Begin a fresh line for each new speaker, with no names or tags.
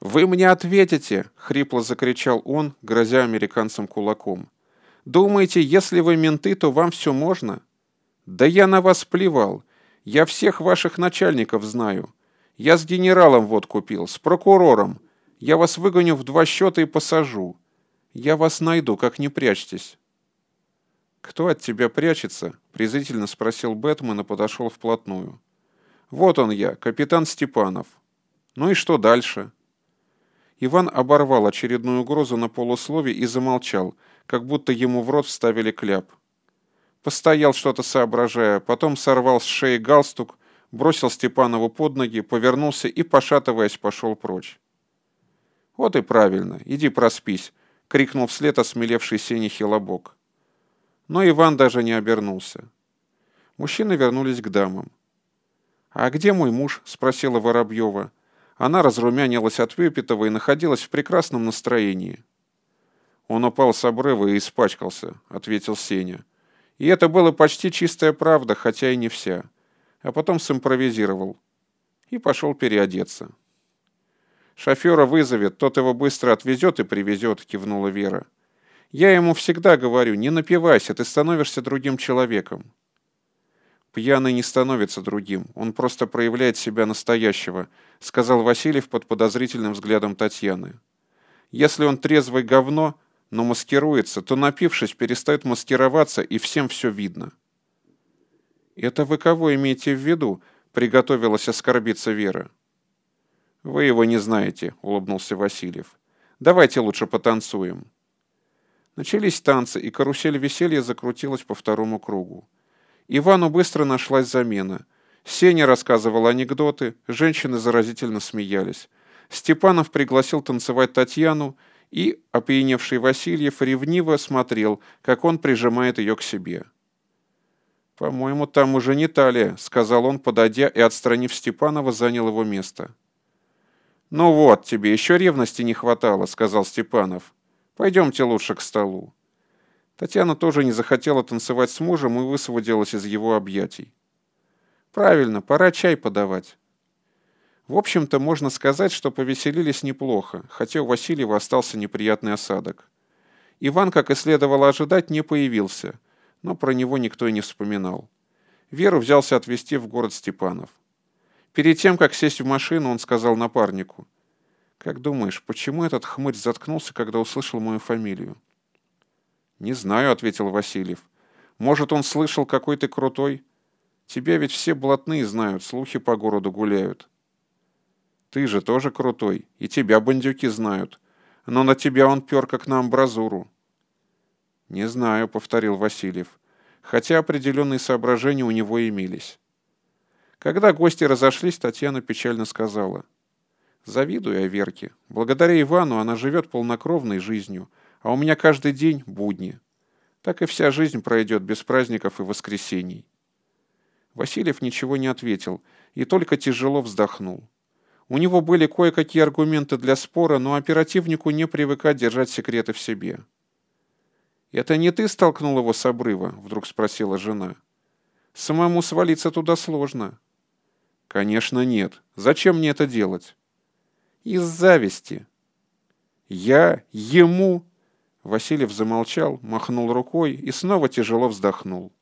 «Вы мне ответите!» — хрипло закричал он, грозя американцам кулаком. «Думаете, если вы менты, то вам все можно?» «Да я на вас плевал. Я всех ваших начальников знаю. Я с генералом вот купил, с прокурором. Я вас выгоню в два счета и посажу. Я вас найду, как не прячьтесь». «Кто от тебя прячется?» — презрительно спросил Бэтмен и подошел вплотную. «Вот он я, капитан Степанов. Ну и что дальше?» Иван оборвал очередную угрозу на полуслове и замолчал, как будто ему в рот вставили кляп. Постоял что-то соображая, потом сорвал с шеи галстук, бросил Степанову под ноги, повернулся и, пошатываясь, пошел прочь. «Вот и правильно, иди проспись», — крикнул вслед осмелевший Сеня Хилобок. Но Иван даже не обернулся. Мужчины вернулись к дамам. «А где мой муж?» — спросила Воробьева. Она разрумянилась от выпитого и находилась в прекрасном настроении. «Он упал с обрыва и испачкался», — ответил Сеня. И это было почти чистая правда, хотя и не вся. А потом симпровизировал. И пошел переодеться. «Шофера вызовет, тот его быстро отвезет и привезет», — кивнула Вера. «Я ему всегда говорю, не напивайся, ты становишься другим человеком». «Пьяный не становится другим, он просто проявляет себя настоящего», — сказал Васильев под подозрительным взглядом Татьяны. «Если он трезвый говно, но маскируется, то, напившись, перестает маскироваться, и всем все видно». «Это вы кого имеете в виду?» — приготовилась оскорбиться Вера. «Вы его не знаете», — улыбнулся Васильев. «Давайте лучше потанцуем». Начались танцы, и карусель веселья закрутилась по второму кругу. Ивану быстро нашлась замена. Сеня рассказывал анекдоты, женщины заразительно смеялись. Степанов пригласил танцевать Татьяну, и, опьяневший Васильев, ревниво смотрел, как он прижимает ее к себе. «По-моему, там уже не талия», — сказал он, подойдя и, отстранив Степанова, занял его место. «Ну вот, тебе еще ревности не хватало», — сказал Степанов. «Пойдемте лучше к столу». Татьяна тоже не захотела танцевать с мужем и высвободилась из его объятий. «Правильно, пора чай подавать». В общем-то, можно сказать, что повеселились неплохо, хотя у Васильева остался неприятный осадок. Иван, как и следовало ожидать, не появился, но про него никто и не вспоминал. Веру взялся отвезти в город Степанов. Перед тем, как сесть в машину, он сказал напарнику, «Как думаешь, почему этот хмырь заткнулся, когда услышал мою фамилию?» «Не знаю», — ответил Васильев. «Может, он слышал, какой ты крутой? Тебя ведь все блатные знают, слухи по городу гуляют». «Ты же тоже крутой, и тебя бандюки знают. Но на тебя он пер, как на амбразуру». «Не знаю», — повторил Васильев, хотя определенные соображения у него имелись. Когда гости разошлись, Татьяна печально сказала. «Завидую я Верке. Благодаря Ивану она живет полнокровной жизнью, а у меня каждый день будни. Так и вся жизнь пройдет без праздников и воскресений. Васильев ничего не ответил и только тяжело вздохнул. У него были кое-какие аргументы для спора, но оперативнику не привыкать держать секреты в себе. «Это не ты столкнул его с обрыва?» — вдруг спросила жена. «Самому свалиться туда сложно». «Конечно нет. Зачем мне это делать?» «Из зависти». «Я? Ему?» Васильев замолчал, махнул рукой и снова тяжело вздохнул.